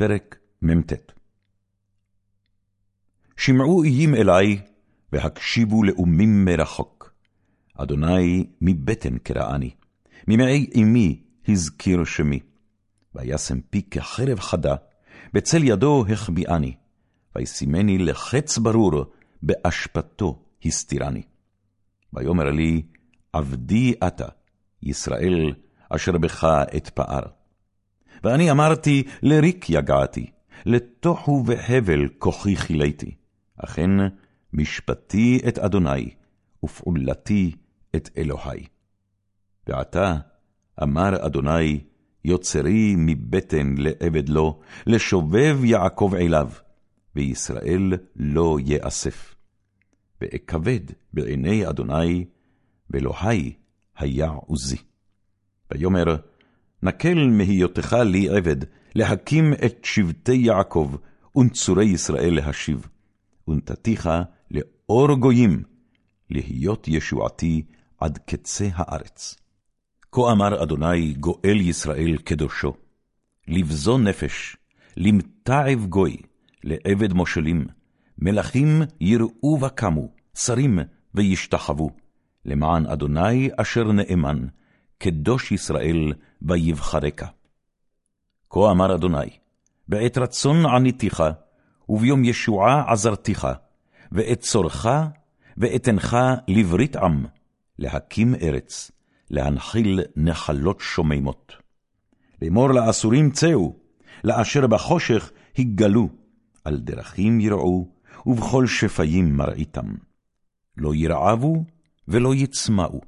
פרק מ"ט שמעו איים אלי, והקשיבו לאומים מרחוק. אדוני מבטן קראני, ממעי אמי הזכיר שמי. וישם פי כחרב חדה, בצל ידו החביאני, וישימני לחץ ברור, באשפתו הסתירני. ויאמר לי, עבדי אתה, ישראל, אשר בך אתפאר. ואני אמרתי, לריק יגעתי, לתוכו והבל כוחי כיליתי. אכן, משפטי את אדוני, ופעולתי את אלוהי. ועתה, אמר אדוני, יוצרי מבטן לעבד לו, לשובב יעקב אליו, וישראל לא יאסף. ואכבד בעיני אדוני, ואלוהי היה עוזי. ויאמר, נקל מהיותך לי עבד, להקים את שבטי יעקב, ונצורי ישראל להשיב. ונתתיך לאור גויים, להיות ישועתי עד קצה הארץ. כה אמר אדוני גואל ישראל קדושו, לבזו נפש, למתעב גוי, לעבד מושלים, מלכים יראו וקמו, שרים וישתחוו, למען אדוני אשר נאמן, קדוש ישראל ויבחרך. כה אמר אדוני, בעת רצון עניתיך, וביום ישועה עזרתיך, ואת צורך, ואתנך לברית עם, להקים ארץ, להנחיל נחלות שוממות. לאמור לאסורים צאו, לאשר בחושך היגלו, על דרכים יראו, ובכל שפיים מראיתם. לא ירעבו ולא יצמאו,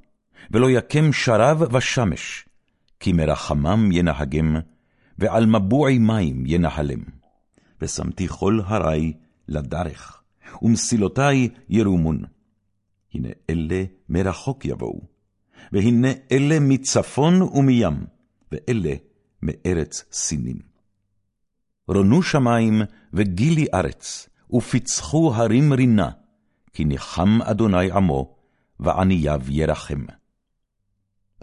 ולא יקם שרב ושמש, כי מרחמם ינהגם, ועל מבועי מים ינהלם. ושמתי כל הרי לדרך, ומסילותי ירומון. הנה אלה מרחוק יבואו, והנה אלה מצפון ומים, ואלה מארץ סינים. רונו שמים וגילי ארץ, ופצחו הרים רינה, כי ניחם אדוני עמו, וענייו ירחם.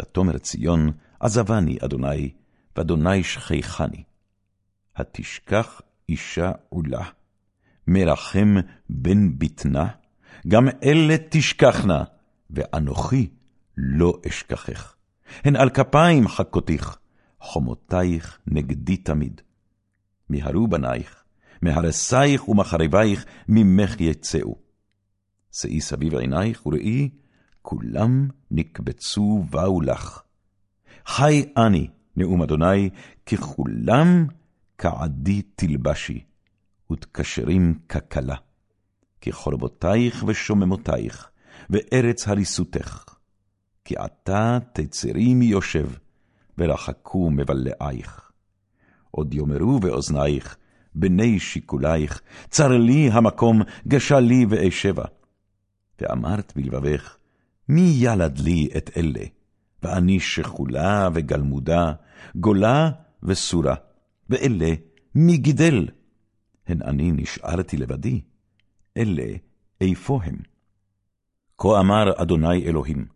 ותאמר ציון, עזבני אדוני, ואדוני שכחני. התשכח אישה עולה, מרחם בן בטנה, גם אלה תשכחנה, ואנוכי לא אשכחך. הן על כפיים חכותיך, חומותייך נגדי תמיד. מיהרו בנייך, מהרסייך ומחריבייך ממך יצאו. שאי סביב עינייך וראי, כולם נקבצו באו לך. חי אני, נאום אדוני, ככולם כעדי תלבשי, ותקשרים ככלה. כחורבותייך ושוממותייך, וארץ הריסותך. כי עתה תצרי מיושב, ורחקו מבלעייך. עוד יאמרו באוזנייך, בני שיקולייך, צר לי המקום, גשה לי ואשבה. ואמרת בלבבך, מי ילד לי את אלה? ואני שכולה וגלמודה, גולה וסורה, ואלה מי גידל? הן אני נשארתי לבדי, אלה איפה הם? כה אמר אדוני אלוהים,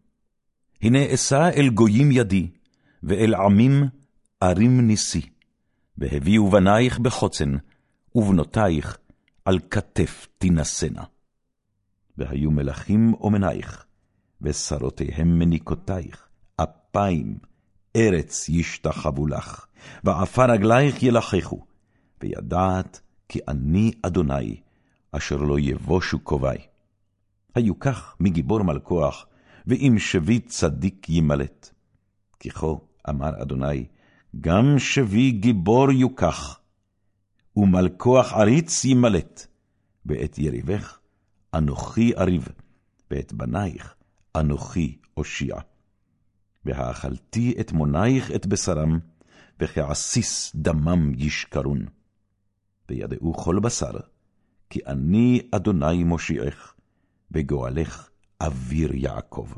הנה אשא אל גויים ידי, ואל עמים ערים ניסי, והביאו בנייך בחוצן, ובנותייך על כתף תינשאנה. והיו מלכים אומנייך, ושרותיהם מניקותייך, אפיים, ארץ ישתחוו לך, ועפר רגלייך ילחכו, וידעת כי אני אדוני, אשר לא יבושו כובעי. היו כך מגיבור מלכוח, ואם שבי צדיק ימלט. כי כה אמר אדוני, גם שבי גיבור יוקח, ומלכוח עריץ ימלט, ואת יריבך אנוכי אריב, ואת בנייך אנוכי אושיע. והאכלתי את מונייך את בשרם, וכעסיס דמם ישכרון. וידעו כל בשר, כי אני אדוני מושיעך, וגואלך אביר יעקב.